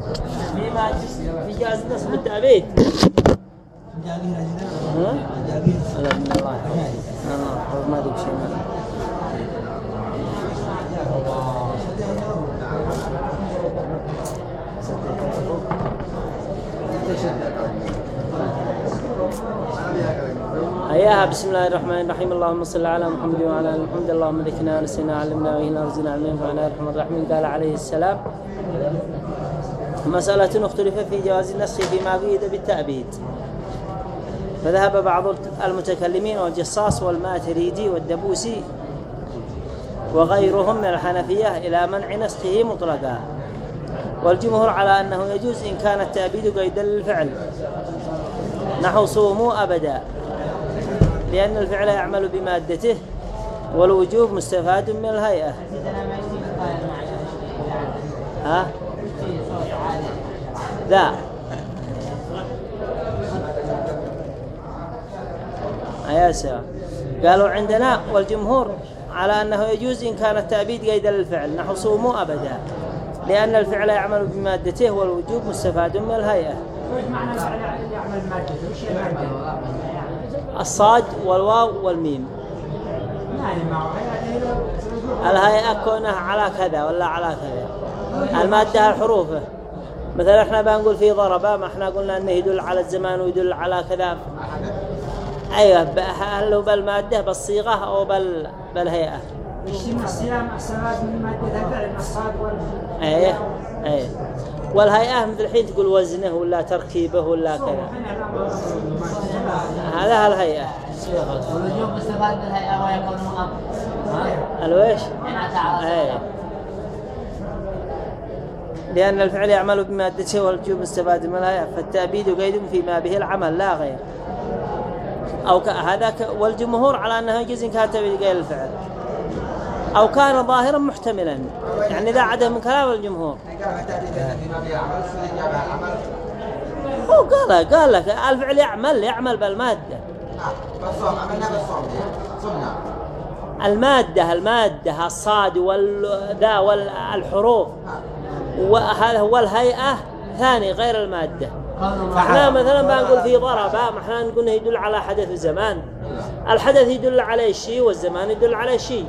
بسم الله الرحمن الرحيم. اللهم صل على محمد وعلى آل محمد. اللهم ذكرنا ونسينا علمنا وإنا رزقنا علمنا فعلنا الرحمن الرحيم قال عليه السلام مسألة اختلف في جواز النسخ فيما قيد بالتأبيد. فذهب بعض المتكلمين والجصاص والماتريدي والدبوسي وغيرهم من الحنفية إلى منع نسخه مطلقا. والجمهور على أنه يجوز إن كان التأبيد قيدا للفعل. نحو صوموا أبدا. لأن الفعل يعمل بمادته والوجوب مستفاد من الهيئة. ها؟ لا. يا سلام قالوا عندنا والجمهور على أنه يجوز إن كان التأبيد قيدا للفعل. نحو صوموا أبدا. لأن الفعل يعمل بمادته والوجوب مستفاد من الهيئة؟ الصاد والواو والميم. الهيئة كونها على كذا ولا على كذا. المادة الحروف. مثلا إحنا بنقول في ضربة ما إحنا قلنا إنه يدل على الزمان ويدل على كذا أيوه هل هو بالمادة بالصيغة أو بال بالهيئة الصيام الصلاة من مادة الصاد وال إيه إيه والهيئة مثل الحين تقول وزنه ولا تركيبه ولا كذا. هذا الهيئة. والوجوب مستفاد من الهيئة ويكون مؤمن الويش إيه لأن الفعل يعمل بمادته والوجوب مستفاد من الهيئة فالتأبيد قيد فيما به العمل لا غير أو. هذا. والجمهور على أنه كان تأبيد قيد الفعل أو كان ظاهرا محتملا يعني إذا عدا من كلام الجمهور هو قال قال لك الفعل يعمل يعمل بالمادة المادة المادة الصاد والذا والحروف وهذا هو الهيئة ثاني غير المادة. فاحنا مثلا بنقول في ضربة ما إحنا نقول يدل على حدث الزمان. الحدث يدل على شيء والزمان يدل على شيء.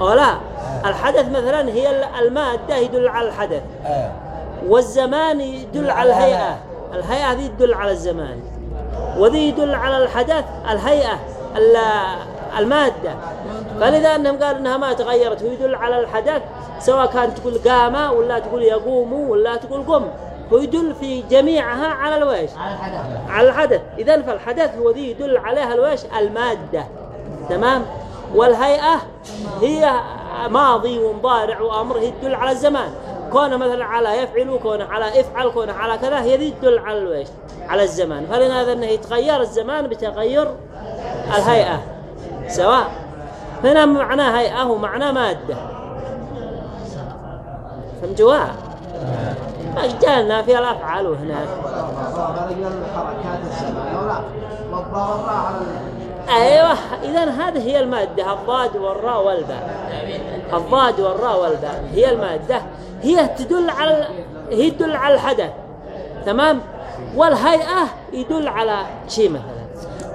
أو لا؟ الحدث مثلا هي المادة يدل على الحدث. والزمان يدل على الهيئة. الهيئة هذه تدل على الزمان. وذي يدل على الحدث الهيئة ال- المادة. فلذا أنهم قالوا أنها ما تغيرت ويدل على الحدث. سواء كان تقول قام ولا تقول يقوم ولا تقول قم. ويدل في جميعها على الويش. على الحدث. على الحدث. إذا فالحدث هو ذي يدل عليها الويش المادة. تمام؟ والهيئة هي ماضي ومضارع وأمر هي تدل على الزمان. كونه مثلا على يفعل وكونه على افعل كونه على كذا هي ذي تدل على الويش على الزمان. فلهذا أنه يتغير الزمان بتغير الهيئة سواء. هنا معناه هيئة ومعناه مادة. فهمتوا؟ أجدالنا في الأفعال وهناك أيوه اذا هذه هي المادة الضاد والراء والباء. الضاد والراء والباء هي المادة هي تدل على هي تدل على الحدث. تمام؟ والهيئة يدل على شيء مثلا.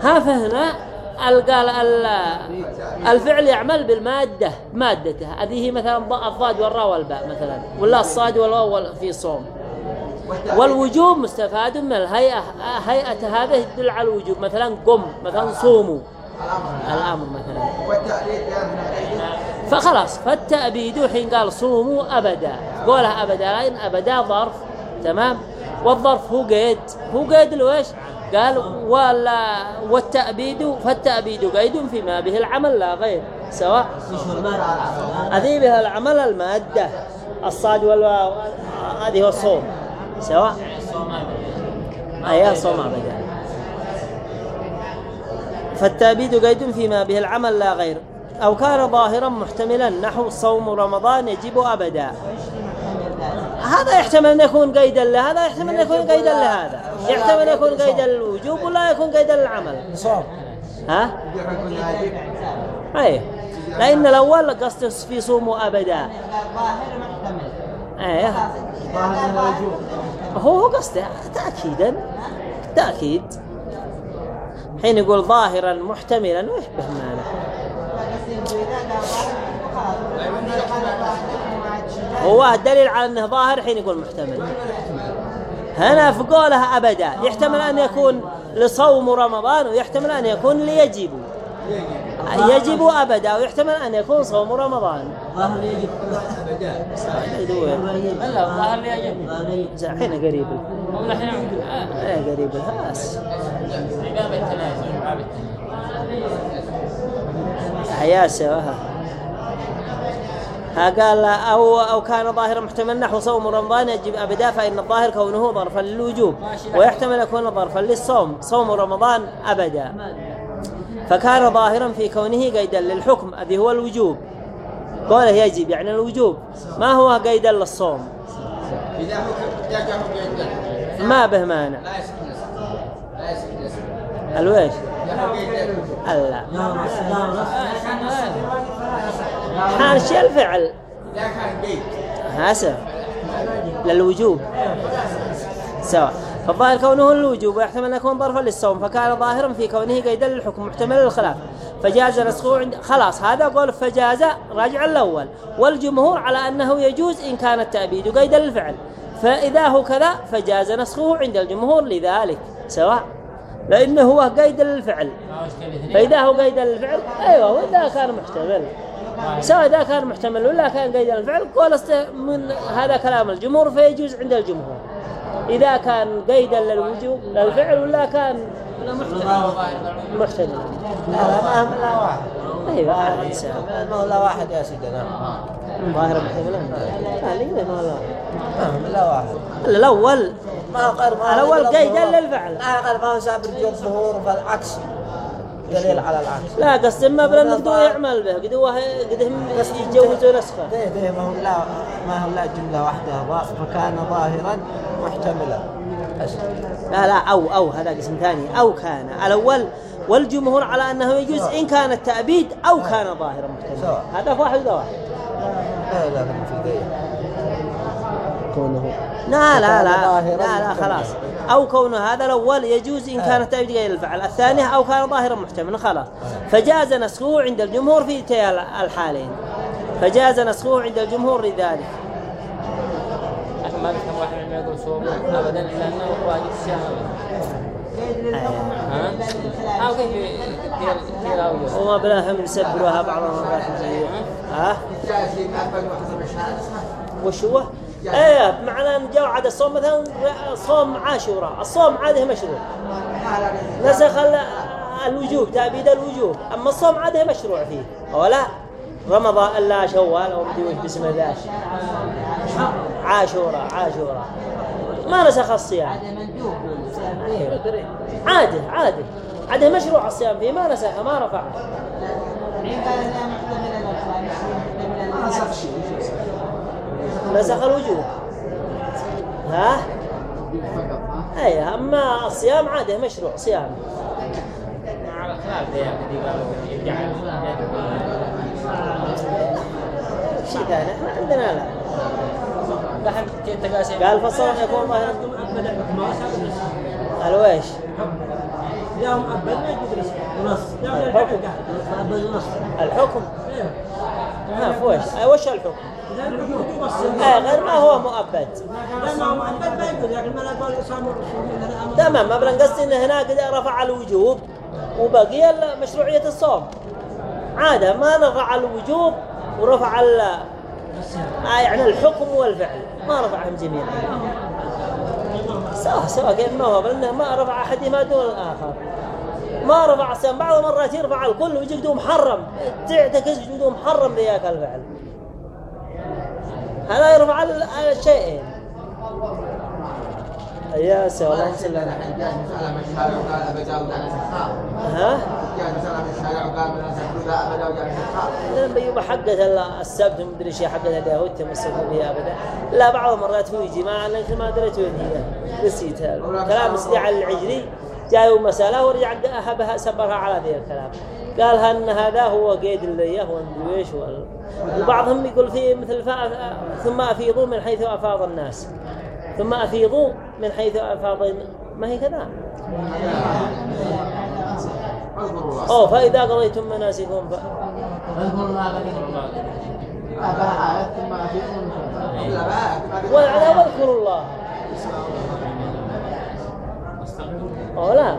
ها فهنا الفعل يعمل بالمادة مادته. هذه هي مثلا الضاد والراء والباء مثلا. ولا الصاد والواو وال- في صوم. والوجوب مستفاد من الهيئة هيئة هذا تدل على الوجوب. مثلا قم مثلا صوموا. الأمر مثلا. فخلاص فالتأبيد حين قال صوموا أبدا. قولها أبدا لأن أبدا ظرف. تمام؟ والظرف هو قيد. هو قيد الويش قال ولا والتأبيد فالتأبيد قيد فيما به العمل لا غير. سواء هذه بها العمل المادة الصاد والواو هذه هو الصوم. سواء أي صوم أبدا. فالتأبيد قيد فيما به العمل لا غير. أو كان ظاهرا محتملا نحو صوم رمضان يجب أبدا. هذا يحتمل أن يكون قيدا لهذا يحتمل أن يكون قيدا لهذا يحتمل أن يكون قيدا للوجوب ولا يكون قيدا للعمل. ها؟ أي. لأن الأول قصد في صوم أبدا. ظاهر محتمل أيه هو قصده تأكيدا تأكيد. حين يقول ظاهرا محتملا ويشبه معنى هو الدليل على أنه ظاهر حين يقول محتمل. هنا في قولها أبدا يحتمل أن يكون لصوم رمضان ويحتمل أن يكون ليجب. يجب أبدا ويحتمل أن يكون صوم رمضان. ظاهر يجب. يدور لا ظاهر يجب. حين قريب. هو الحين آه. إيه قريب. باب التنازل باب حياة سواها ها قال أو أو كان ظاهرا محتمل نحو صوم رمضان يجب أبدا فإن الظاهر كونه ظرفا للوجوب ويحتمل يكون ظرفا للصوم صوم رمضان أبدا فكان ظاهرا في كونه قيدا للحكم الذي هو الوجوب قوله يجب يعني الوجوب ما هو قيدا للصوم ما به مانع الويش لا شيء الفعل. هسه. للوجوب. سواء. فالظاهر كونه الوجوب ويحتمل أن يكون ظرفا للصوم فكان ظاهرا في كونه قيدا للحكم محتمل للخلاف. فجاز نسخه عند خلاص هذا قول فجاز راجع الأول. والجمهور على أنه يجوز إن كان التأبيد قيدا للفعل. فإذا هو كذا فجاز نسخه عند الجمهور لذلك. سواء. لأنه هو قيد للفعل. فإذا هو قيد للفعل أيوة وإذا كان محتمل. سواء إذا كان محتمل ولا كان قيد الفعل قول است- من هذا كلام الجمهور فيجوز عند الجمهور. إذا كان قيدا للوجوب للفعل ولا كان محتمل. لا لا ما هم لا واحد. سواء. ما هو لا واحد يا سيدنا ظاهر محتمل لا ما لا ما لا واحد الأول ما غير ما غير قيدا. للفعل. لا غير ما هو سابر الظهور فالعكس. دليل على العكس. لا قصد ما بلا قدو يعمل به قدو قدهم يتجوزوا نسخة. ده ده ما هو لا ما هو لا جملة واحدة. ظا- فكان ظاهرا محتملا. لا لا أو أو هذا قسم ثاني. أو كان. الأول والجمهور على أنه يجوز إن كان التأبيد أو كان ظاهرا محتملا. هذا في واحد وده واحد. لا لا في دي كونه. لا لا لا لا. خلاص. أو كون هذا الأول يجوز إن كان التأبيد غير الفعل. الثاني أو كان ظاهرا محتملا خلاص. فجاز نسخه عند الجمهور في تي الحالين. فجاز نسخه عند الجمهور لذلك. ما نفهم واحد منهم يقول صوم ابدا إلا أنه واجب الصيام. ها؟ أو كيف وما بلاهم يسبروها بعض المرات ها؟ وش هو؟ إيه بمعنى ان جاء عاد الصوم مثلا صوم عاشوراء، الصوم عاده مشروع. نسخ ال- الوجوب تأبيد الوجوب، أما الصوم عاده مشروع فيه، ولا رمضان إلا شوال أو مدري وش باسم ذاك. عاشوراء عاشوراء. ما نسخ الصيام. عاده عاده عاده مشروع الصيام فيه ما نسخ ما رفع. ما نسخ شيء نسخ الوجوب. ها؟ إيه أما الصيام عادة مشروع صيام. على خلاف ذي شيء ثاني إحنا عندنا لا. قال فالصوم يكون ظاهرا قالوا إيش؟ يوم أبد ما يجوز الحكم. في وش وش الحكم؟ آه غير ما هو مؤبد. تمام ما بنقصد إن هناك رفع الوجوب وبقي مشروعية الصوم. عادة ما رفع الوجوب ورفع ال آه يعني الحكم والفعل. ما رفعهم جميعا. سواء سواء كيف ما هو بل ما رفع أحدهما دون الآخر. ما رفع الصيام بعض المرات يرفع الكل ويجي قدوم محرم. تعتكس قدوم محرم بذاك الفعل. هذا يرفع ال- الشيئين يا سلام. اللهم صل على الحين جاء مسألة من الشارع وقال أبدا وجاء نسخها ها؟ جاء مسألة من الشارع وقال من نسخ ذا أبدا وجاء نسخها لما بيبقى حقة ال- السبت ومدري شيء حقة اليهود تمسكوا بها أبدا. لا بعض المرات هو يجي ما لكن ما دريت وين هي. نسيتها. كلام سيدي على العجلي. جاءوا مسألة ورجع أهبها سبرها على ذي الكلام. قال ان هذا هو قيد اللي هو مدري إيش وال- وبعضهم يقول في مثل فا ثم أفيضوا من حيث أفاض الناس. ثم أفيضوا من حيث أفاض ما هي كذا. أو فإذا قضيتم مناسككم ف... اذكروا الله كثيرا أبا آيات ثم أفيقوا من شيء لا بقى والعذاب واذكروا الله أو لا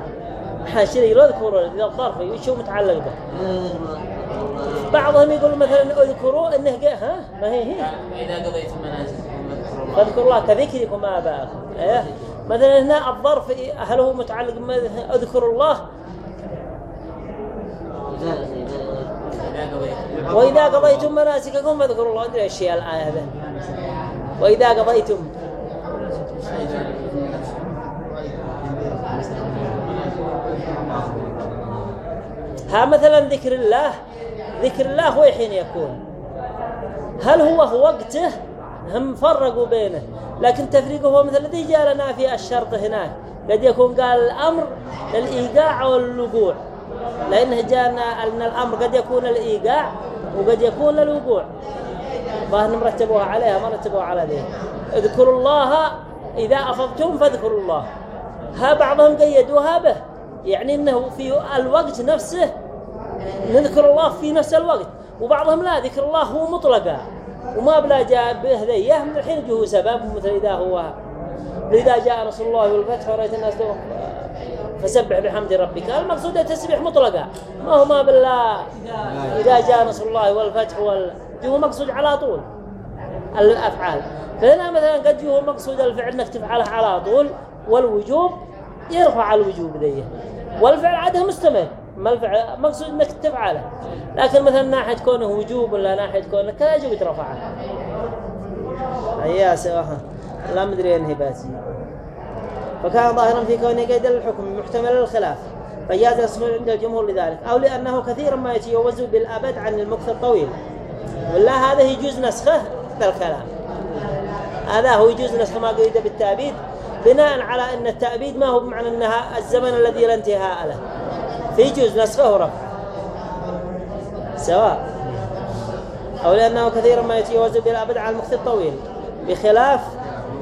إذا الظرف شو متعلق به. بعضهم يقول مثلا اذكروا إنه جاء ها؟ ما هي هي؟ إذا قضيتم مناسككم فاذكروا الله كذكركم آباءكم إيه؟ مثلا هنا الظرف هل هو متعلق اذكروا الله؟ إذا قضيتم مناسككم فاذكروا الله. أدري الشيء الآية هذا وإذا قضيتم. ها مثلا ذكر الله ذكر الله هو حين يكون. هل هو هو وقته؟ هم فرقوا بينه. لكن تفريقه هو مثل الذي جاء لنا في الشرط هناك. قد يكون قال الأمر للإيقاع والوقوع. لأنه جاءنا أن الأمر قد يكون الإيقاع وقد يكون للوقوع. ظاهر مرتبوها عليها ما رتبوها على ذي. اذكروا الله إذا أفضتم فاذكروا الله. ها بعضهم قيدوها به. يعني أنه في الوقت نفسه نذكر الله في نفس الوقت وبعضهم لا ذكر الله هو مطلقا وما بلا جاء به ذيه من الحين يجيه سبب مثل إذا هو إذا جاء رسول الله والفتح ورأيت الناس فسبح بحمد ربك. المقصود التسبيح مطلقا ما هو ما بالله إذا جاء نصر الله والفتح وال هو مقصود على طول الأفعال. فهنا مثلا قد هو مقصود الفعل إنك تفعله على طول والوجوب يرفع الوجوب ذيه والفعل عاده مستمر. ما الفعل مقصود إنك تفعله. لكن مثلا ناحية كونه وجوب ولا ناحية كونه كذا يجب يترفعه. أيها سواها لا مدري أنهي باتي. فكان ظاهرا في كونه قيد الحكم محتمل الخلاف فجاز الاسم عند الجمهور لذلك أو لأنه كثيرا ما يتجوز بالأبد عن المكث الطويل ولا هذا يجوز نسخه الكلام هذا هو يجوز نسخ ما قيد بالتأبيد بناء على أن التأبيد ما هو بمعنى أنها الزمن الذي لا انتهاء له. فيجوز نسخه ورفع سواء. أو لأنه كثيرا ما يتجاوز بالأبد على المكث الطويل. بخلاف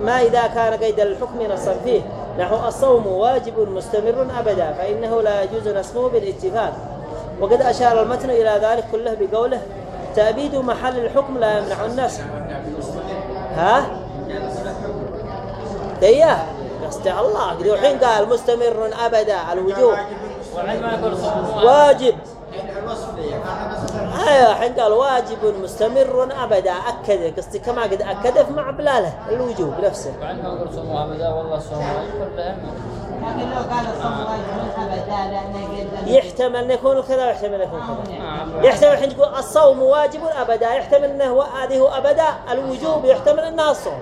ما إذا كان قيد الحكم نصا فيه. نحو الصوم واجب مستمر أبدا فإنه لا يجوز نسخه بالاتفاق. وقد أشار المتن إلى ذلك كله بقوله تأبيد محل الحكم لا يمنع النسخ. ها؟ ديه قصد الله الحين قال مستمر أبدا. الوجوب. واجب. أيوه الحين قال واجب مستمر أبدا. أكد قصدي كما قد اكد في مع بلاله الوجوب نفسه. وعند ما يقول صوموا أبدا والله صوم واجب ابدا يحتمل أن يكون كذا ويحتمل أن يكون كذا. يحتمل الحين تقول الصوم واجب أبدا يحتمل هو هذه هو أبدا الوجوب يحتمل انها الصوم.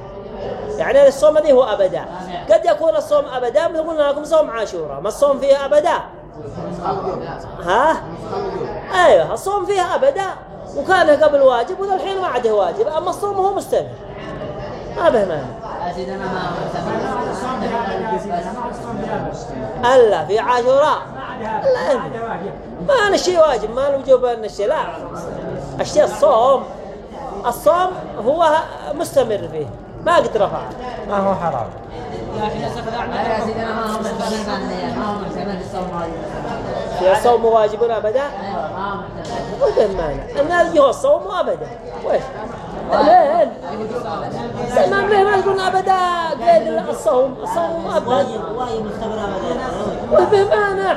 يعني الصوم هذه هو أبدا. قد يكون الصوم أبدا مثل قلنا لكم صوم عاشوراء ما الصوم فيه أبدا؟ ها؟ أيوه الصوم فيه أبدا. وكان قبل واجب وذا الحين ما عاد واجب. أما الصوم هو مستمر. ما به مانع. ألا في عاشوراء. لا. ما أنا الشيء واجب ما الوجوب أن الشيء. لا. الشيء الصوم. الصوم هو مستمر فيه. ما قد رفع ما هو حرام. الصوم واجب محتمل وده مانع الناس هو الصوم وين لين ما به ما يقولون أبدا. قيد الصوم الصوم أبدا. وبه مانع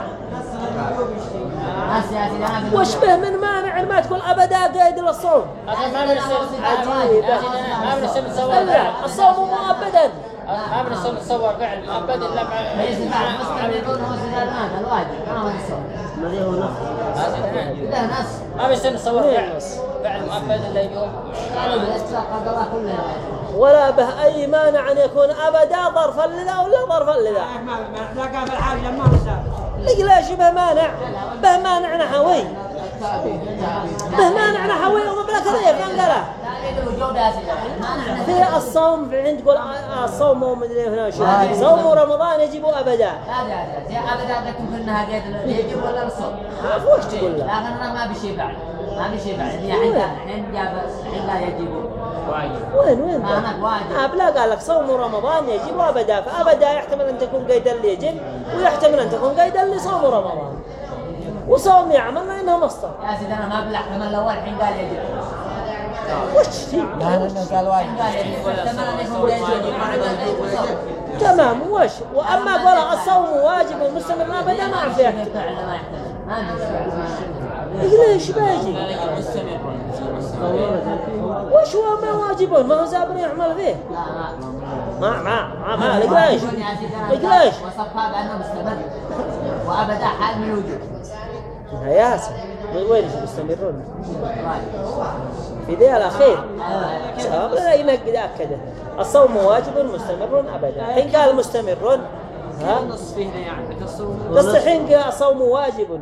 وش به من مانع ما تقول أبدا قيد للصوم ما بنصير. ما الصوم مو أبدا. ما بنصير نتصور فعل مؤبد إلا مع الواجب ما الصوم الذي هو نص. له نص. ما بنصير نتصور مين فعل نص؟ فعل مؤبد الله كلها ولا به أي مانع أن يكون أبدا ظرفا لذا ولا ظرفا لذا لا قال في الحاجة ما هو ثابت ليش به مانع. به مانع نحوي. به مانع نحوي وما بلا كذا فان قال ما نحن في الصوم في عند تقول آه، الصوم مو مدري هنا شو صوم رمضان يجب أبدا. لا لا لا أبدا قلت إنها قيد يجب ولا الصوم. وش تقول لكن أنا ما بشي بعد. ما بشي بعد. الحين جاب الحين لا يجب واجب. وين وين؟ ما واجب. آه لا قال لك صوم رمضان يجب أبدا. فأبدا يحتمل أن تكون قيدا ليجب ويحتمل أن تكون قيدا لصوم رمضان. وصوم يعمل لأنه مصدر يا سيدي أنا ما بالاحتمال الأول الحين قال يجب وش لا لأنه قال واجب. تمام وش؟ وأما قال الصوم واجب ابدا ما أعرف فعلا ما ما عندنا ليش باجي وش هو ما واجبون ما هو زابر يعمل فيه. لا ما ما ما ما ما لقاش لقاش وصفها بانه مستمر. وأبدا حال من الوجود. يا ياسر وين يستمرون في ذي الأخير لا ينقد أكده الصوم واجب مستمر أبدا حين قال مستمر ها النص فيه يعني الصوم بس حين قال الصوم واجب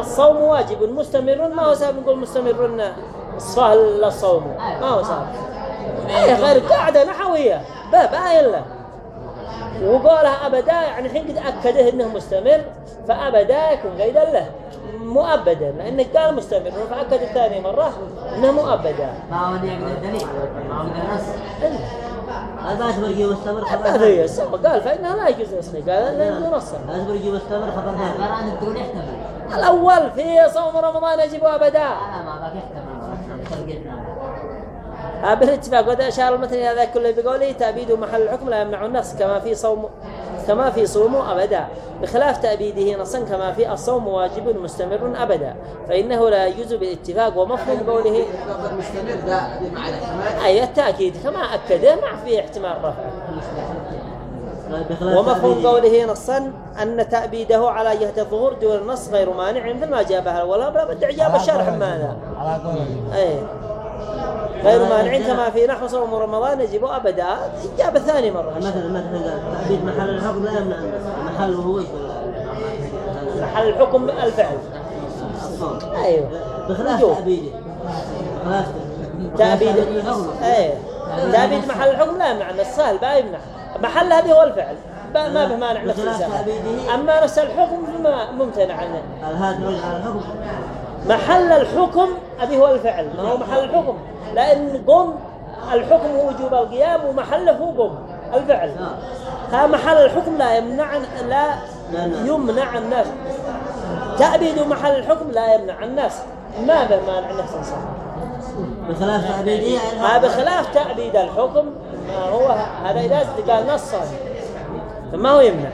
الصوم واجب مستمر ما هو سبب نقول مستمر صفاه للصوم ما هو سبب غير قاعدة نحوية باب آية له وقالها أبدا يعني حين قد أكده أنه مستمر فأبدا يكون قيدا له. مؤبدا لأنه قال مستمر فأكد الثاني مرة أنه مؤبدا. ما هو يقدر الدليل ما هو نص هذا أصبر يجي مستمر ما خبر هي السبب قال فإنها لا يجوز نصني قال لأنه نصا أصبر يجي مستمر خبر قرآن تقول يحتمل. الأول في صوم رمضان يجب أبدا. أنا ما باك يحتمل. آه، بالاتفاق وهذا أشار المتن هذا كله بقوله تأبيد محل الحكم لا يمنع النص كما في صوم كما في صوم أبدا. بخلاف تأبيده نصا كما في الصوم واجب مستمر أبدا. فإنه لا يجوز بالاتفاق ومفهوم قوله مستمر ده مع الاحتمال. أي التأكيد كما أكده ما في احتمال رفع. ومفهوم. قوله نصا أن تأبيده على جهة الظهور دون النص غير مانع مثل ما جابها ولا بد بد إعجاب الشرح ماذا على قولهم أي. غير مانع كما في نحو صوم رمضان يجب أبدا. إجابة ثاني مرة. مثلا مثلا تأبيد محل الحكم لا يمنع. محله هو محل الحكم الفعل. أيوه. بخلاف. تأبيده بخلاف تأبيد الحكم. أي تأبيد محل الحكم لا يمنع. النص سهل ما يمنع. محل هذه هو الفعل. ما به مانع نفس السهل. أما نفس الحكم فما ممتنع عنه. هذا نرجع على الحكم. محل الحكم أبي هو الفعل. ما هو محل الحكم؟ لأن قم الحكم هو وجوب القيام ومحله هو قم. الفعل. ها محل الحكم لا يمنع لا. يمنع الناس. تأبيد محل الحكم لا يمنع الناس. ما به مانع نفس صح بخلاف تأبيده ما بخلاف تأبيد الحكم ما هو هذا إذا قال نصا. فما هو يمنع؟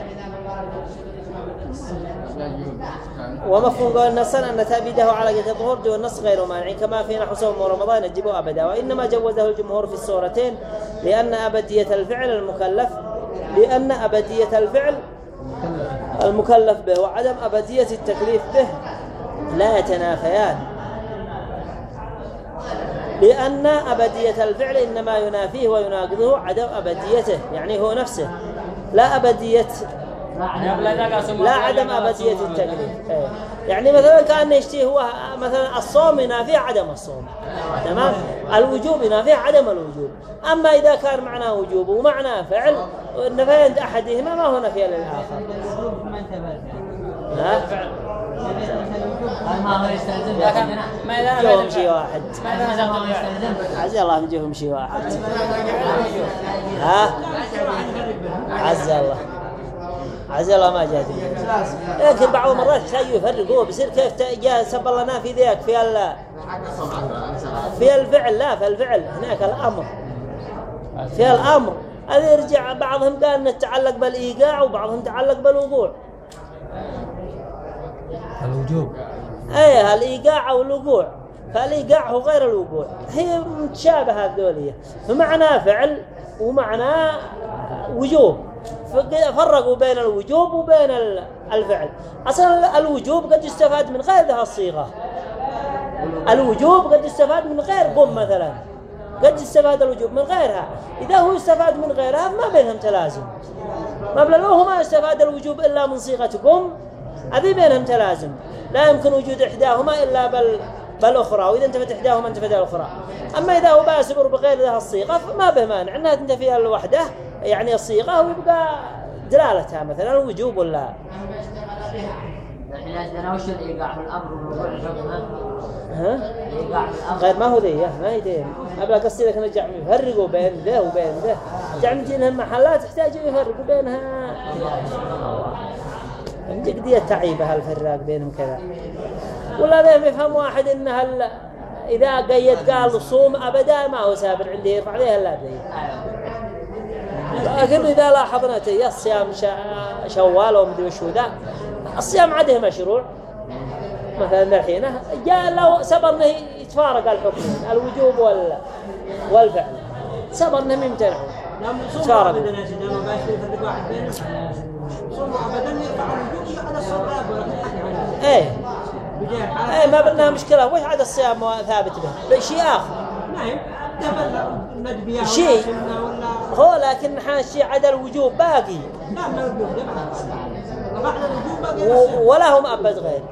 ومفهوم قول نصا أن تأبيده على جهة الظهور دون النص غير مانع كما في نحو صوم رمضان يجب أبدا وإنما جوزه الجمهور في الصورتين لأن أبدية الفعل المكلف لأن أبدية الفعل المكلف به وعدم أبدية التكليف به لا يتنافيان. لأن أبدية الفعل إنما ينافيه ويناقضه عدم أبديته يعني هو نفسه لا أبدية لا عدم أبدية. التكليف إيه. يعني مثلا كأن يشتي هو مثلا الصوم ينافيه عدم الصوم. تمام؟ الوجوب ينافيه عدم الوجوب. أما إذا كان معناه وجوب ومعناه فعل نفي عند أحدهما ما هو نفي للآخر. ها؟ ما هو يستلزم؟ ما إذا شيء واحد. عز الله نجيهم شيء واحد. ها؟ عز الله. عز الله ما جاء لكن بعض المرات تلاقيه يفرقوه بيصير كيف جاء سب الله لنا في ذيك في ال في الفعل لا في الفعل. هناك الأمر. في الأمر. هذا يرجع بعضهم قال انه تعلق بالإيقاع وبعضهم تعلق بالوقوع الوجوب. إيه الإيقاع أو الوقوع فالإيقاع هو غير الوقوع. هي متشابهة هذولية. فمعناه فعل ومعناه وجوب. فرقوا بين الوجوب وبين ال- الفعل. أصلا الوجوب قد يستفاد من غير ذا الصيغة. الوجوب قد يستفاد من غير قم مثلا. قد يستفاد الوجوب من غيرها إذا هو يستفاد من غيرها ما بينهم تلازم. ما بلغوه ما يستفاد الوجوب إلا من صيغة قم هذه بينهم تلازم. لا يمكن وجود إحداهما إلا بالأخرى وإذا انتفت إحداهما انتفت الأخرى. أما إذا هو باسبر بغير ذا الصيغة فما به مانع. أنها تنتفي الوحدة. يعني الصيغة ويبقى دلالتها مثلا الوجوب ولا؟ ها؟ غير ما هو ذي ما هي ذي. أبغى قصدي لك نرجع يفرقوا بين ذا وبين ذا. جعل نجي محلات يحتاجوا يفرقوا بينها. دي التعيبة هالفراق بينهم كذا. ولا ذا بيفهم واحد إن هل إذا قيد قال صوم أبدا ما هو سابر عندي يرفع عليه إلا ذي. لكن إذا لاحظنا تي الصيام شا- شوال ومدري وشو ذا. الصيام عده مشروع. مثلا الحين جاء لو سبر إنه يتفارق الحكم الوجوب وال والفعل. سبر إنه ممتنع عنه إيه. إيه ما بدنا مشكلة. وش عاد الصيام ثابت به؟ شيء آخر. نعم. شيء. هو لكن حان شيء عدا الوجوب باقي. ولا هم أبد غير.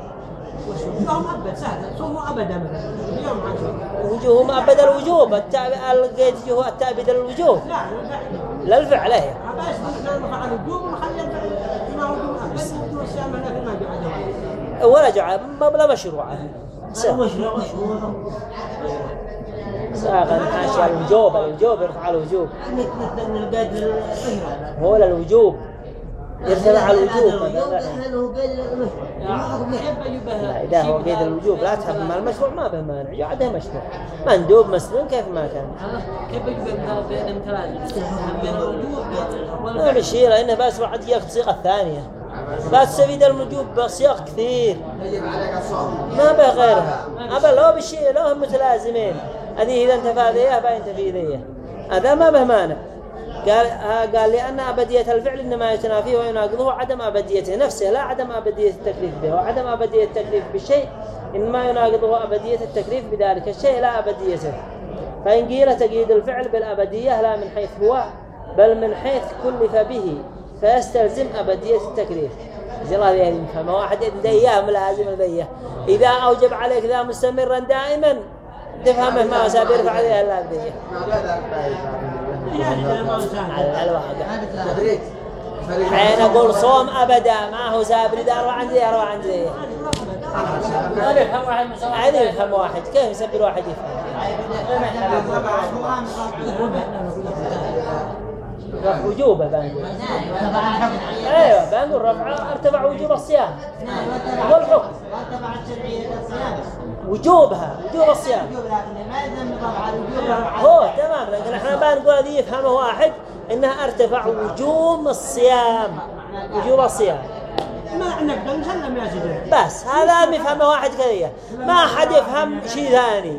يوم أبد سهل صوموا ابدا مثلا يوم عشرة وجوه مؤبد الوجوب. التابع هو التابد الوجوب لا للفعل جاء ولا جعل ما بلا مشروع مشروع. ساغن حاشا الوجوب الوجوب يرفع الوجوب. هو يرتفع الوجوب. يحب يبه لا إذا هو قيد الوجوب لا تحب مع المشروع ما به مانع. يعده مشروع. مندوب مسنون كيف ما كان. كيف يجب بين ثلاثة بين الوجوب ما بشي لأنه بس بعد ياخذ صيغة ثانية. بس تستفيد الوجوب بصيغ كثير. ما به غيرها. أبا لو بشي لو هم متلازمين هذه إذا انتفى ذيه فينتفي ذيه هذا ما به مانع قال قال لأن أبدية الفعل إنما يتنافيه ويناقضه عدم أبديته نفسه لا عدم أبدية التكليف به. وعدم أبدية التكليف بالشيء إنما يناقضه أبدية التكليف بذلك الشيء لا أبديته. فإن قيل تقييد الفعل بالأبدية لا من حيث هو بل من حيث كلف به. فيستلزم أبدية التكليف. زي الله يعني فما واحد عنده إياه ملازم البية. إذا أوجب عليك ذا مستمرا دائما تفهمه ما سابر يرفع عليه إلا البية. على الواقع حين أقول صوم أبدا ما هو سابر إذا أروى عندي أروى عندي. هذا يفهم واحد كيف يسبر واحد يفهم؟ وجوبه بنقول أيوه بنقول أرتفع وجوب الصيام. هو الحكم. وجوبها وجوب الصيام. هو تمام لكن إحنا بنقول هذه يفهمه واحد إنها أرتفع وجوب الصيام. وجوب الصيام. ما نقدر نسلم يا سيدي بس هذا يفهمه واحد كذية ما حد يفهم شيء ثاني.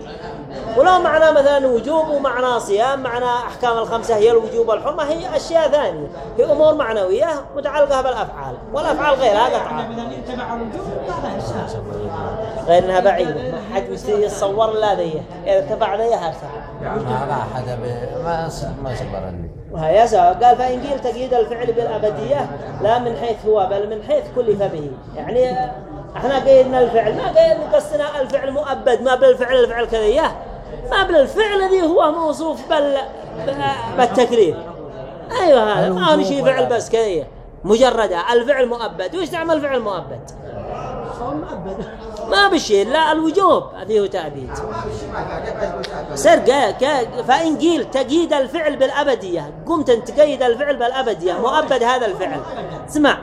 ولو معناه مثلا وجوب ومعناه صيام معناه أحكام الخمسة هي الوجوب والحرمة هي أشياء ثانية. هي أمور معنوية متعلقة بالأفعال والأفعال الوجوب؟ هذا أساس غير أنها بعيدة ما حد يتصور لا ذي. إذا تبع ذي هرسها ما ما حدا ب- ما ما صبرني وهي قال فإن قيل تقييد الفعل بالأبدية لا من حيث هو بل من حيث كلف به. يعني إحنا قيدنا الفعل ما قيدنا قصنا الفعل مؤبد ما بالفعل الفعل كذيه ما بالفعل الذي هو موصوف بال بالتكليف أيوه هذا ما هو شيء فعل بس كذيه مجردة الفعل مؤبد. وش تعمل فعل مؤبد؟ ما بشيء لا الوجوب هذه هو تأبيد. سرقة ك- فإن قيل تقييد الفعل بالأبدية قمت أن تقيد الفعل بالأبدية مؤبد هذا الفعل. اسمع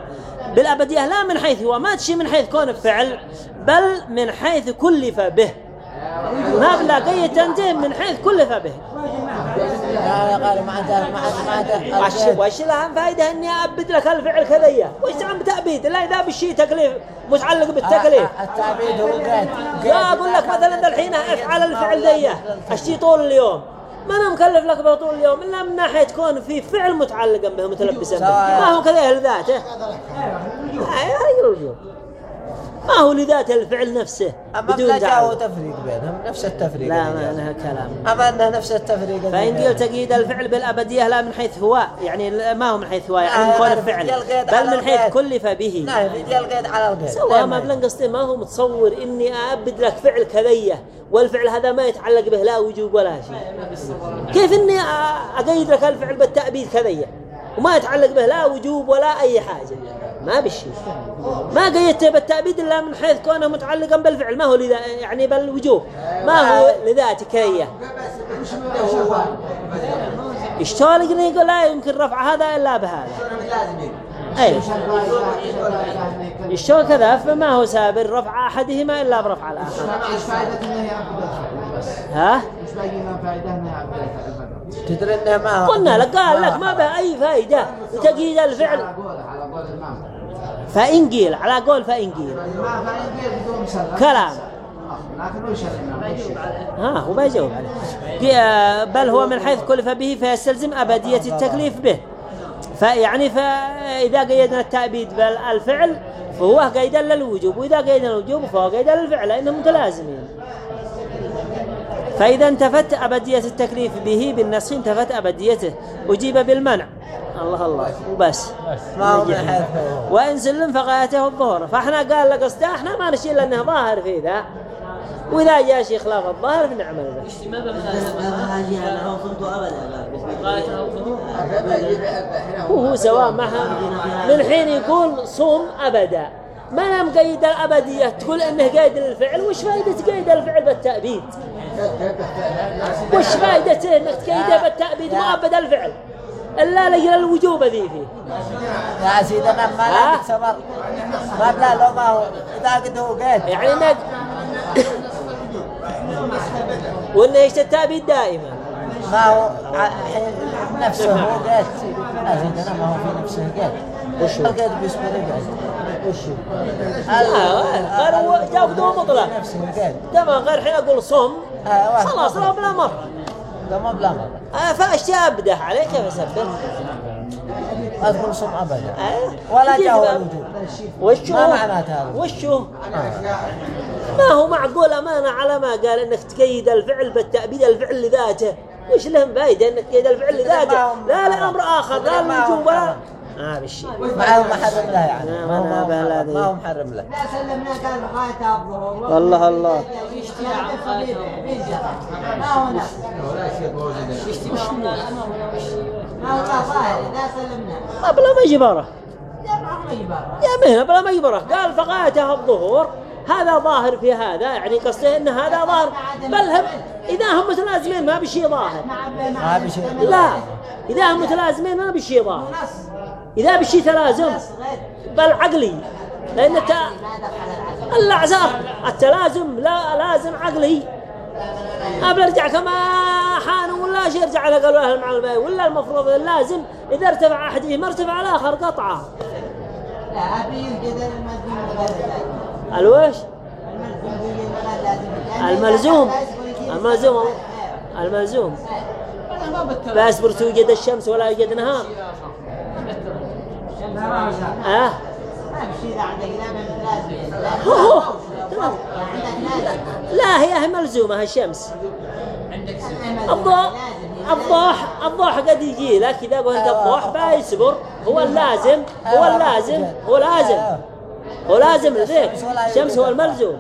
بالأبدية لا من حيث هو ما تشي من حيث كون الفعل بل من حيث كلف به. ما بلا قيد تنتهي من حيث كلف به. وش لها فائدة إني أبد لك الفعل كذية وش عم بتأبيد؟ لا إذا بالشيء تكليف متعلق بالتكليف. التعبيد هو قيد لا أقول لك مثلا الحين أفعل الفعل ذي. أشتي طول اليوم. ما أنا مكلف لك به طول اليوم إلا من ناحية كون في فعل متعلقا به متلبسا. به سواء. ما هو كذا لذاته أيوه. هي الوجوب ما هو لذات الفعل نفسه أما بدون تعلق تفريق بينهم نفس التفريق لا ما. انها كلام أما أنه نفس التفريق فإن. قلت تقييد الفعل بالأبدية لا من حيث هو يعني ما هو من حيث هو يعني من كون القيد بل من حيث. كلف به في دي القيد على القيد سواء. ما بلن قصدي ما هو متصور إني أبد لك فعل كذية والفعل هذا ما يتعلق به لا وجوب ولا شيء كيف إني أقيد لك الفعل بالتأبيد كذية وما يتعلق به لا وجوب ولا أي حاجة ما بشي. ما قيدته بالتأبيد إلا من حيث كونه متعلقا بالفعل. ما هو لذا يعني بالوجوب. ما هو لذات كية اشتغل يقول لا يمكن رفع هذا إلا بهذا. أي. الشو كذا فما هو سابر رفع أحدهما إلا برفع الآخر. ها؟ إيش باقي فائدة تدري انه ما قلنا لك قال لك ما به أي فائدة لتقييد الفعل. على قول الامام فإن قيل على قول فإن قيل ما بدون كلام. ها هو ما يجاوب عليه. بل هو من حيث كلف به فيستلزم أبدية التكليف به. فيعني فإذا قيدنا التأبيد بالفعل فهو قيدا للوجوب. وإذا قيدنا الوجوب فهو قيدا للفعل لأنهم متلازمين. فإذا انتفت أبدية التكليف به بالنسخ انتفت أبديته. أجيب بالمنع. الله الله. وبس. ما هو. وإن سلم فغايته الظهر. فإحنا قال لك قصده إحنا ما نشيل لأنه ظاهر في ذا. وإذا جاء شيء خلاف الظاهر بنعمل به ما وهو سواء معها. من حين يكون صوم أبدا. ما أنا مقيد الأبدية تقول إنه قيد للفعل؟ وش فائدة قيد الفعل بالتأبيد؟ وش فائدته إنك تقيده بالتأبيد مؤبد الفعل؟ إلا لجل الوجوب ذي فيه. يا سيدي أنا ما؟ لاقيت سبر ما بلا لو ما هو إذا قد هو قيد يعني وإنه يشتى التأبيد دائما؟ ما هو نفسه هو سيدي أنا ما هو في نفسه قيد وش القيد بالنسبة لي قيد وش غير هو بدون مطلق. تمام غير حين أقول صم. آه،. خلاص لا بلا مر. ده ما بلا مرة. آه، فأشياء أبدأ عليه كيف أسبب أدخل صم أبدأ. آه. ولا جاء. الوجوب وشو؟ ما معناته هذا؟ وشو؟ ما هو معقول أمانة على ما قال إنك تقيد الفعل بالتأبيد الفعل لذاته؟ وش لهم فايدة إنك تقيد الفعل لذاته؟ لا لأمر آخر. لا للوجوب ولا ما بالشيء ما هو محرم له يعني. لا، ما هو ما ما هو محرم-. ما هو له لا سلمنا قال غاية الظهور والله الله. ما هو نفس ما هو ظاهر. إذا سلمنا. ما بلا لا ما هو مجبر يا مهنة بلا مجبرة قال فغايته الظهور. هذا ظاهر في هذا. يعني قصده إن هذا ظاهر. بل هم إذا هم متلازمين ما بشي ظاهر. ما بشيء لا. إذا هم متلازمين ما بشي ظاهر. إذا بشي تلازم بل عقلي. لأن الت... الأعذار التلازم لا لازم عقلي. قبل أرجع كما حان ولا شيء يرجع على قالوا أهل المعلومه ولا المفروض اللازم إذا ارتفع احدهما ارتفع الآخر قطعة. لا أبي الملزوم الوش؟ الملزوم. الملزوم. الملزوم. لا يصبر توجد الشمس ولا يوجد نهار. إذا لا لازم لا هي هي ملزومة الشمس. الضوء الضوح الضوح قد يجي لك اذا قلت الضوح بيصبر هو اللازم هو اللازم هو لازم. هو لازم لذيك الشمس هو الملزوم.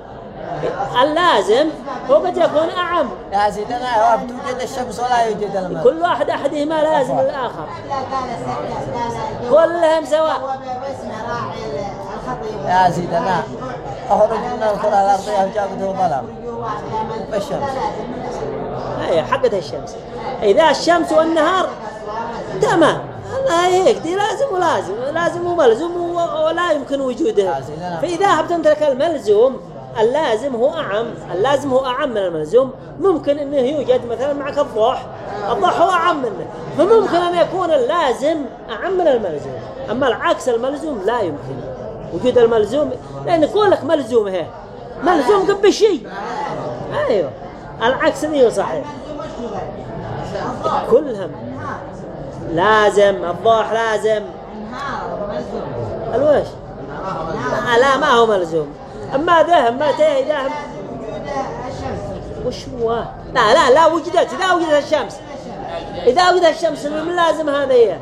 اللازم هو قد يكون أعم. يا سيدي أنا هو توجد الشمس ولا يوجد الماء. كل واحد أحدهما لازم لا قال كلهم سواء يا سيدي أنا أخرج من الكره الارضيه وجابته ظلام بالشمس هي حقت الشمس. إذا الشمس والنهار تمام. الله هيك دي لازم ولازم. لازم وملزوم و- ولا يمكن وجوده. فإذا ترك الملزوم اللازم هو أعم. اللازم هو أعم من الملزوم. ممكن أنه يوجد مثلا معك الضوح. الضوح هو أعم منه. فممكن أن يكون اللازم أعم من الملزوم. أما العكس الملزوم لا يمكن. وجود الملزوم لأن كونك ملزوم هي. ملزوم قبل شيء. أيوه. العكس ذي صحيح؟ كلهم لازم. الضوح لازم. الوش؟ لا ما هو ملزوم. أما ذا ما ته إذا هم وش هو؟ لا لا لا وجدت إذا وجدت الشمس. إذا وجدت الشمس من لازم هذا هي.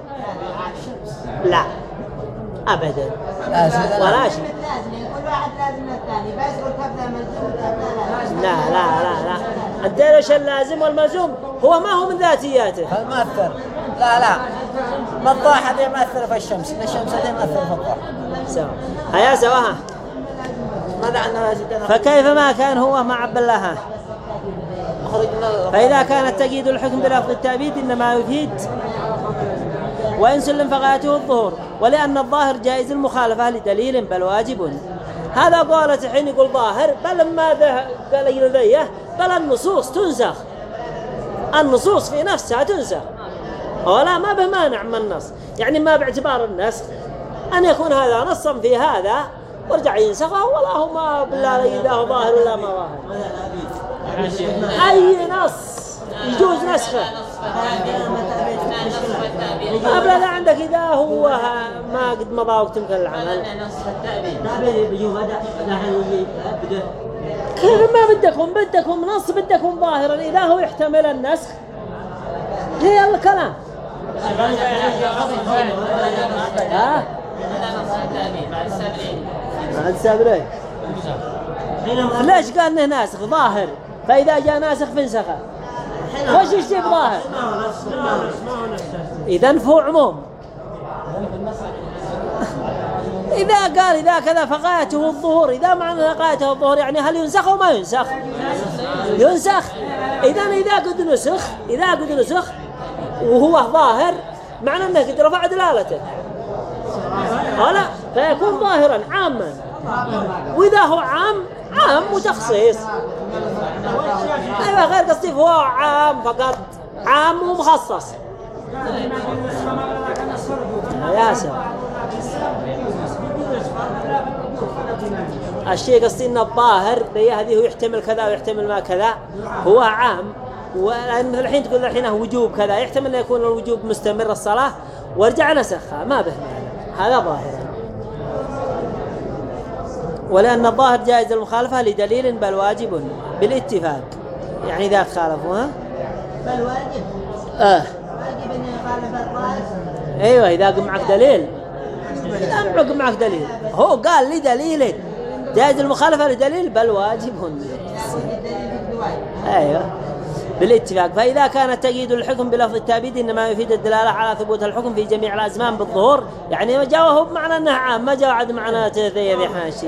لا أبدا. ولا شيء. لا لا لا لا. وش اللازم والملزوم؟ هو ما هو من ذاتياته. فالمؤثر لا لا. ما الضاحى دي مؤثرة في الشمس؟ الشمس دي مؤثرة في الضوء سوا هيا سواها. فكيف ما كان هو مع عبد الله؟ فإذا كانت تقييد الحكم بلفظ التأبيد إنما يفيد. وإن سلم فغايته الظهور ولأن الظاهر جائز المخالفة لدليل بل واجب. هذا قالت حين يقول ظاهر بل ماذا قال ذيه بل النصوص تنسخ. النصوص في نفسها تنسخ. ولا ما به مانع من النص. يعني ما باعتبار النسخ. أن يكون هذا نصا في هذا وارجع ينسخه هو ما بالله إذا هو ظاهر ولا ما ظاهر. أي نص. يجوز نسخة. أبدا عندك إذا هو ما قد مضى وقت مثل العمل. كيف ما بدكم؟ بدكم نص بدكم ظاهرا إذا هو يحتمل النسخ. هي الكلام ها؟ السابرين ليش؟ قال إنه ناسخ؟ ظاهر. فإذا جاء ناسخ فانسخه وش يشتي ظاهر؟ إذا فهو عموم. إذا قال إذا كذا فغايته الظهور. إذا معنى غايته الظهور يعني هل ينسخ أو ما ينسخ؟ ينسخ. إذا إذا قد نسخ إذا قد نسخ وهو ظاهر معنى أنه قد رفع دلالته. أو لا فيكون ظاهرا عاما. وإذا هو عام عام وتخصيص. أيوة غير قصدي هو عام فقط. عام ومخصص. يا سلام. الشيء قصدي ان الظاهر هذه هو يحتمل كذا ويحتمل ما كذا. هو عام. ولأن الحين تقول الحين وجوب كذا. يحتمل أن يكون الوجوب مستمر الصلاة. وارجع نسخها. ما به. هذا ظاهر. ولأن الظاهر جائز المخالفة لدليل بل واجب بالاتفاق. يعني إذا خالفوها بل واجب. آه. واجب أن يخالف الظاهر إذا قم معك دليل. إذا قم معك دليل. هو قال لي دليل جائز المخالفة لدليل بل واجب. أيوه. بالاتفاق. فإذا كان التقييد الحكم بلفظ التأبيد إنما يفيد الدلالة على ثبوت الحكم في جميع الأزمان بالظهور. يعني ما جاءه بمعنى أنه عام ما جاء عاد معنى ذي ذي حاشي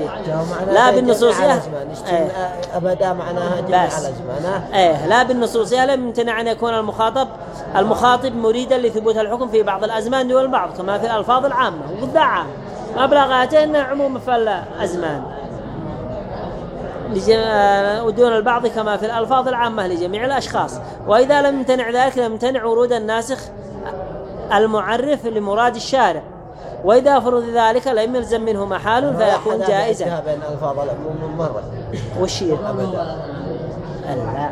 لا بالنصوصية. إيه. أبدا معناها جميع. الأزمان. إيه. لا بالنصوصية لم يمتنع أن يكون المخاطب المخاطب مريدا لثبوت الحكم في بعض الأزمان دون البعض كما في الألفاظ العامة وقد عام. ما أنه عموم في الأزمان ودون البعض كما في الألفاظ العامة لجميع الأشخاص. وإذا لم يمتنع ذلك لم يمتنع ورود الناسخ المعرف لمراد الشارع. وإذا فرض ذلك لم يلزم منه محال فيكون جائزا. بين ألفاظ العموم مرة. وش؟ أبدا. لا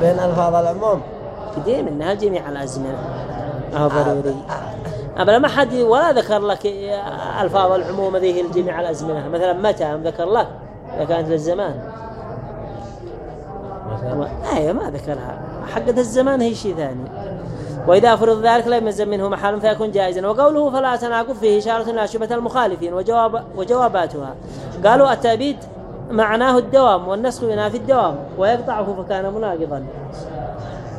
بين ألفاظ العموم. قديم إنها جميع الأزمنة. هو ضروري. أبدا ما حد ولا ذكر لك ألفاظ العموم هذه لجميع الأزمنة. مثلا متى ذكر لك؟ كانت للزمان أيوه ما ذكرها. حقة الزمان هي شيء ثاني. وإذا فرض ذلك لم يلزم منه محل فيكون جائزا. وقوله فلا تناقض فيه إشارة إلى شبهة المخالفين وجواب وجواباتها. قالوا التأبيد معناه الدوام والنسخ ينافي الدوام ويقطعه فكان مناقضا.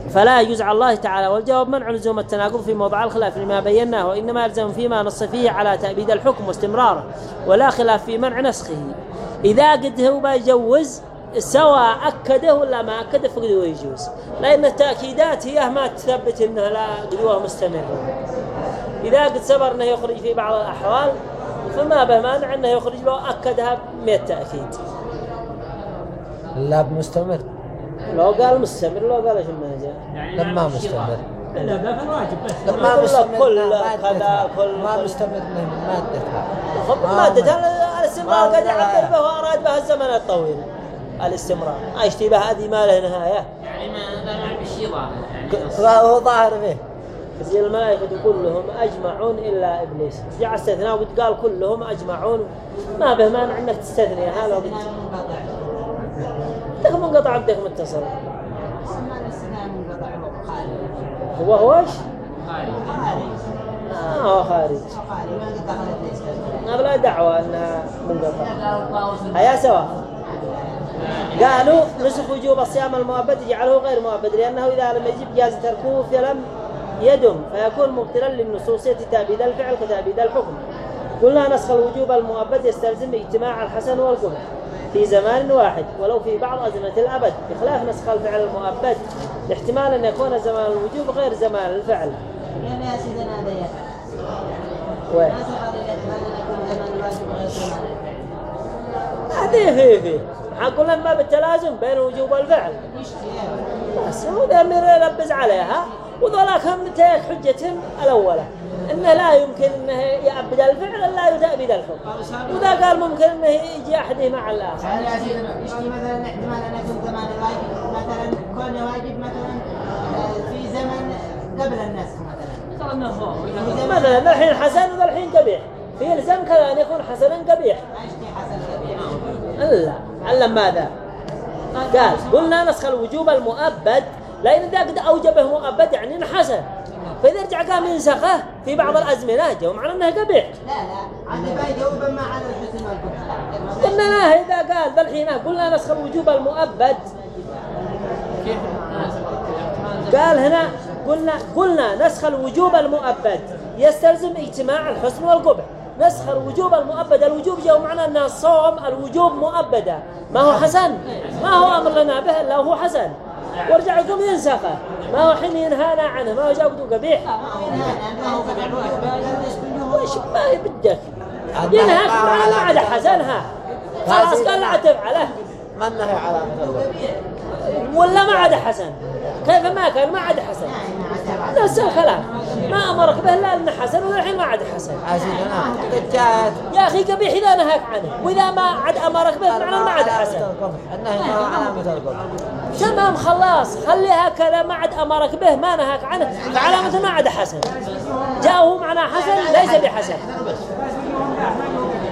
فلا يجوز على الله تعالى. والجواب منع لزوم التناقض في موضع الخلاف لما بيناه وإنما يلزم فيما نص فيه على تأبيد الحكم واستمراره ولا خلاف في منع نسخه. إذا قد هو بيجوز سواء أكده ولا ما أكده فقد هو يجوز. لأن التأكيدات هي ما تثبت أنه لا قدوة مستمر إذا قد سبر أنه يخرج في بعض الأحوال فما به مانع أنه يخرج لو أكدها 100 تأكيد لا بمستمر. لو قال مستمر لو قال شو ما جاء لما مستمر. الا ذا في الواجب بس. لما كل- مستمر كل- ما كذا- مادتها. كل- ما مستمر من مادتها. خب ما مادة. هو- ال- الاستمرار ما قد هو- يعبر به وأراد به الزمن الطويل. الاستمرار ما يشتي به هذه ما له نهاية. يعني ما هذا ما بالشيء ظاهر. يعني فهو ظاهر فيه تجي الملائكة كلهم أجمعون إلا إبليس. جاء استثناء وقد قال كلهم أجمعون. ما به مانع أنك تستثني. هذا بدك منقطع. بدك متصل هو هو إيش؟ آه هو خارج. ما بلا دعوة أنها منقطع هيا سوا. قالوا نسخ وجوب الصيام المؤبد يجعله غير مؤبد لأنه إذا لم يجب جاز تركه فلم يدم فيكون مبطلا للنصوصية تأبيد الفعل كتأبيد الحكم. قلنا نسخ الوجوب المؤبد يستلزم اجتماع الحسن والقبح في زمان واحد ولو في بعض أزمنة الأبد بخلاف نسخ الفعل المؤبد لاحتمال أن يكون زمان الوجوب غير زمان الفعل. يعني يا سيدنا وين؟ ما الواجب غير زمن هذه فيه فيه حقول من باب التلازم بين الوجوب والفعل. بس هو ذا من يلبز عليها وذولاك هم تيك حجتهم الأولى. إنه لا يمكن إنه يعبد الفعل إلا يتأبد الحكم. وذا قال ممكن إنه يجي أحده مع الآخر. يعني يا سيدنا يشتي مثلا إحتمال أن يكون زمان الواجب مثلا كونه واجب مثلا آه، في زمن قبل النسخ مثلا. مثلا الحين حسن وذا الحين قبيح. في يلزم كذا أن يكون حسنا قبيح. ما يشتي حسن كبير إلا علم ماذا؟ قال قلنا نسخ الوجوب المؤبد لأن ذا قد أوجبه مؤبد يعني إنه حسن فإذا رجع قام ينسخه في بعض الأزمنة جو معنى أنه قبيح. لا لا عاد ما يجاوب ما على الحسن قلنا لا إذا قال ذا الحين قلنا نسخ الوجوب المؤبد. قال هنا قلنا قلنا نسخ الوجوب المؤبد. يستلزم إجتماع الحسن والقبح. نسخ الوجوب المؤبد الوجوب جو معنى أن الصوم الوجوب مؤبدا ما هو حسن؟ ما هو أمر لنا به إلا هو حسن. وارجع يقوم ينسخه ما هو حين ينهانا عنه ما هو جاء قبيح. وش ما بدك؟ ينهاك ما عاد حسن ها خلاص قال لا تفعله. ما النهي على مثل ولا ما عاد حسن. كيف ما كان؟ ما عاد حسن. نفس الكلام ما أمرك به إلا أنه حسن والحين ما عاد حسن. يا أخي قبيح إذا نهاك عنه. وإذا ما عاد أمرك به معنى ما عاد حسن. النهي علامة القبح تمام خلاص. خليها كذا ما عاد أمرك به ما نهاك عنه. فعلامة ما عاد حسن. جاءه معنى حسن ليس بحسن.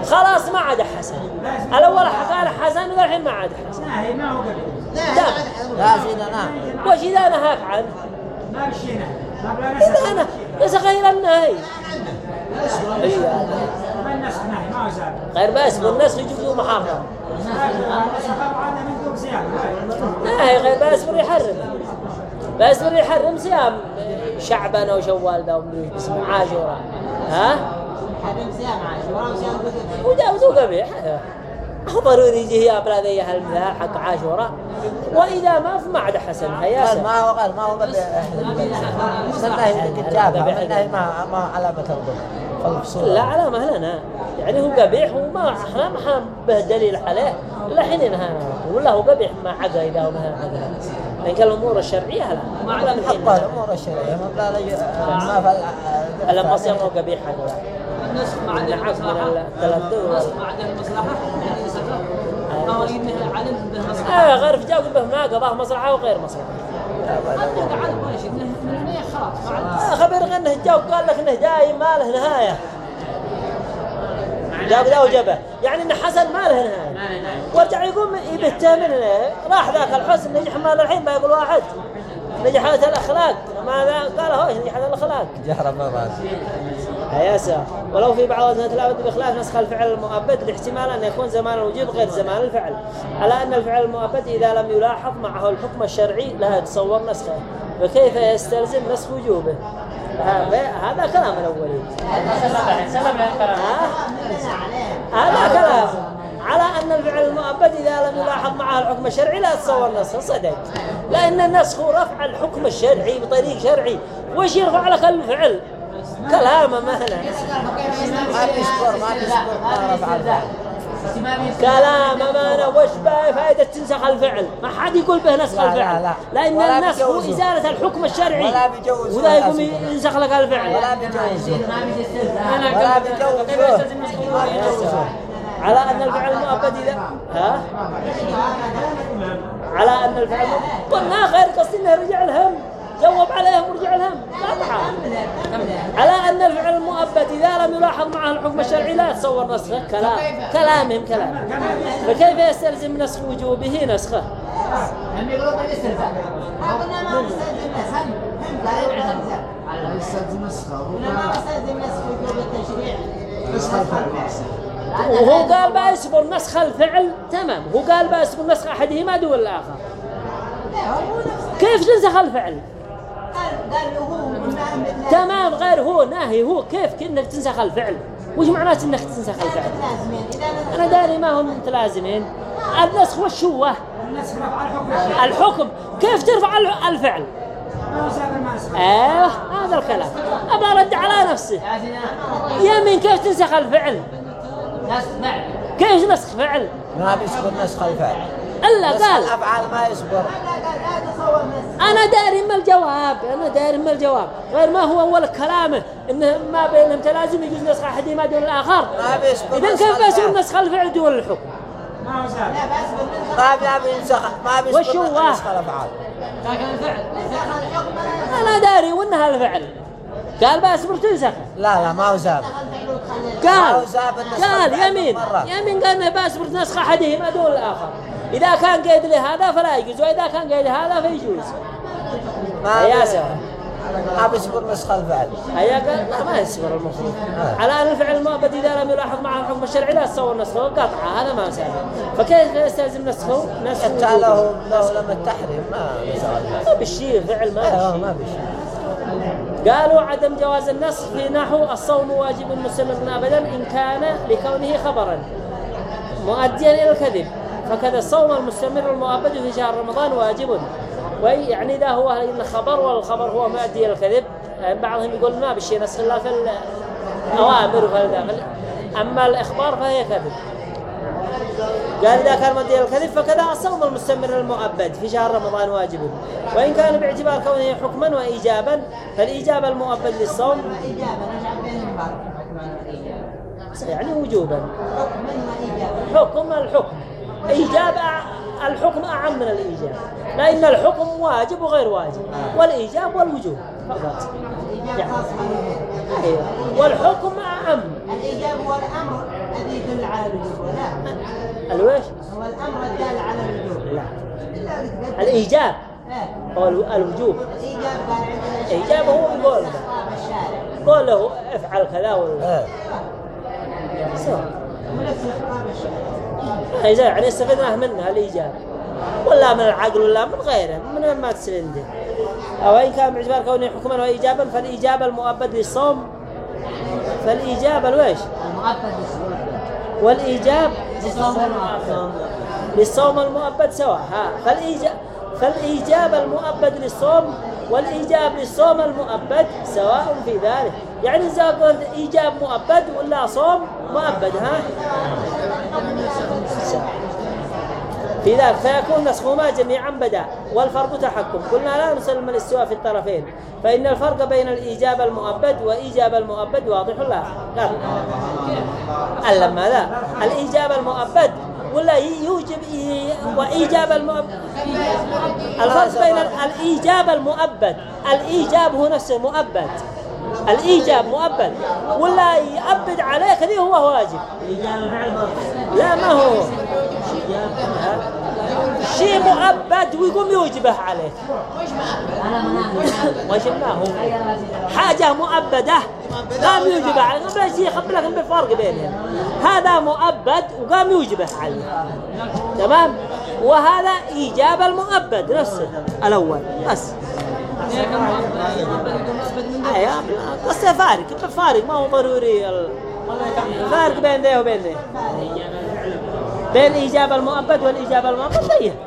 خلاص ما عاد حسن. الأول قال حسن والحين ما عاد حسن. نهي ما هو قبل. يا سيدنا وش إذا نهاك عنه ما مشينا. ما بلا إذا أنا نسخ غير النهي. ما النسخ نهي ما هو زاد. غير بس بالنسخ يجوز محرم. نسخ طبعا من دون صيام نهي غير بس يحرم. بس يحرم صيام شعبان وشوال ذا ومدري اسمه عاشوراء. ها؟ وده قبيح هو ضروري يجي هي أبلا ذي هالمثال حق عاشوراء وإذا ما في ما عاد حسن قال هياسة ما هو قال ما هو جابها النهي ما ما علامة فالفصول لا علامة لنا يعني هو قبيح وما إحنا ما به دليل عليه الا حين ولا هو قبيح ما عقا اذا هو نهى عقا لكن الأمور الشرعية لا ما حقه الأمور الشرعيه ما لي- ما لما صيام هو قبيح حقا؟ النسخ العقد من المصلحة. التلذذ النسخ مع عدم المصلحة. يعني نسخه أو ينهي علم مصلحة. آه غير في جاوب به ما قضاه مصلحة وغير مصلحة. حتى علم ماشي إنه من النية خلاص ما آه خبر إنه جاوب قال لك إنه دايم ما له نهايه جاب ذا وجبه. يعني إنه حسن ما له نهايه ورجع يقوم يبته منه راح ذاك الحسن نجح مال الحين بيقول واحد. نجحت الأخلاق. ماذا قال هو نجحت الأخلاق. جهر مرات ياسا ولو في بعض أزمنة الأبد بخلاف نسخ الفعل المؤبد لاحتمال أن يكون زمان الوجوب غير زمان الفعل. على أن الفعل المؤبد إذا لم يلاحظ معه الحكم الشرعي لا يتصور نسخه. فكيف يستلزم نسخ وجوبه؟ هذا كلام الأولين؟ هذا كلام. على أن الفعل المؤبد إذا لم يلاحظ معه الحكم الشرعي لا يتصور نسخه صدق. لأن النسخ رفع الحكم الشرعي بطريق شرعي. وش يرفع لك الفعل؟ كلام ما هنا ما بيصبر ما بيصبر ما رفع الفعل. كلام أمانة. وش بقى فائدة تنسخ الفعل؟ ما حد يقول به نسخ لا، لا، الفعل. لا. لأن ولا النسخ هو. إزالة الحكم الشرعي. ولا يقوم. ينسخ لك الفعل. ولا ما في ما بيجوزه على أن الفعل المؤبد إذا ها؟ على أن الفعل قلنا غير قصدي إنه رجع لهم جوب عليهم ورجع لهم قطعة على أن الفعل المؤبد إذا لم يلاحظ معه الحكم الشرعي لا يتصور نسخه. كلام. كلامهم كلام. فكيف يستلزم نسخ وجوبه؟ نسخه. هم يقولون بالاستلزام هذا ما يستلزم ولا ما مستلزم نسخ وجوب التشريع الفعل وهو قال بيصبر نسخ الفعل تمام. هو قال بيصبر نسخ أحدهما دون الآخر. كيف تنسخ الفعل؟ قال هو تمام غير هو ناهي. هو كيف إنك تنسخ الفعل؟ وش معناته إنك تنسخ الفعل؟ أنا داري ما هم متلازمين. النسخ وش هو؟ الحكم. كيف ترفع الفعل؟ أيوه هذا الكلام. أبى أرد على نفسه يمين كيف تنسخ الفعل؟ كيف نسخ فعل؟ ما بيصبر نسخ الفعل. إلا قال. الأفعال ما يصبر نسخ أنا داري ما الجواب أنا داري ما الجواب. غير ما هو أول كلامه انه ما بينهم تلازم يجوز نسخ احدهما دون الآخر. ما بيصبر اذا نسخ كيف الفعل. نسخ الفعل دون الحكم؟ ما هو سابق لا بس بالنسخ. ما بينسخ وش هو؟ نسخ الأفعال. لكن الفعل. نسخ أنا داري وإنها الفعل. قال بس تنسخ لا لا ما هو زاب. نسخ قال قال يمين. يمين قال بس نسخ أحدهما دون الآخر. إذا كان قيد لهذا فلا يجوز وإذا كان قيد لهذا فيجوز ما يا سلام. ما بيصبر نسخ الفعل. هيا قال ما يصبر المفروض. على أن الفعل المؤبد إذا لم يلاحظ معه الحكم الشرعي لا يتصور نسخه قطعه هذا ما سابق فكيف يستلزم نسخه؟ نسخ حتى وجوبه. لو لو لم التحريم ما ما بالشيء فعل ما أيوه بالشيء ما بيشي قالوا عدم جواز النسخ في نحو الصوم واجب مستمر ابدا إن كان لكونه خبرا مؤديا إلى الكذب. فكذا الصوم المستمر المؤبد في شهر رمضان واجب. ويعني إذا هو إن خبر والخبر هو مؤدي إلى الكذب يعني بعضهم يقول ما بالشيء نسخ الا في الأوامر وفي الداخل أما الإخبار فهي كذب. قال إذا كان إلى الكذب فكذا الصوم المستمر المؤبد في شهر رمضان واجب. وإن كان باعتبار كونه حكما وإيجابا فالإيجاب المؤبد للصوم يعني وجوبا. حكم الحكم. إيجاب الحكم أعم من الإيجاب. لأن الحكم واجب وغير واجب. والإيجاب والوجوب. فقط. بالوجوب. أيوة. والحكم أعم. الإجابة هو الأمر الذي يدل على الوجوب. لا. الويش هو الأمر الدال على الوجوب. لا. الإيجاب. إيه. هو الو- الوجوب. الإيجاب قال هو يقول قول له افعل كذا ولا ونفس خطاب الشارع. إذا يعني استفدناه منها الإيجاب ولا من العقل ولا من غيره من ما تسلنده أو إن كان باعتبار كونه حكما وإيجابا فالإيجاب المؤبد للصوم فالإيجاب الويش المؤبد بالسهولة والإيجاب لصوم المؤبد للصوم المؤبد سواء فالإيجاب فالإيجاب المؤبد للصوم والإيجاب للصوم المؤبد سواء في ذلك. يعني إذا قلت إيجاب مؤبد ولا صوم مؤبد ها. ذلك فيكون نسخهما جميعا بدا والفرق تحكم. قلنا لا نسلم الاستواء في الطرفين. فإن الفرق بين الإيجاب المؤبد وإيجاب المؤبد واضح لا؟ لا. علم ماذا؟ الإيجاب المؤبد ولا يوجب إي- وإيجاب المؤبد الفرق بين ال- الإيجاب المؤبد. الإيجاب هو نفسه مؤبد. الإيجاب مؤبد. ولا يأبد عليك ذي هو واجب. لا ما هو؟ ها؟ شيء مؤبد ويقوم يوجبه عليك وش ما هو حاجة مؤبدة. قام يوجبه عليك بس يخبر لك بالفرق بينهم. هذا مؤبد وقام يوجبه عليك تمام؟ وهذا إيجاب المؤبد. نفسه الأول. بس. أيوة قصة فارق. فارق ما هو ضروري الفارق بين ذي وبين ذي. بين إيجاب المؤبد والإيجاب المؤبد الفرق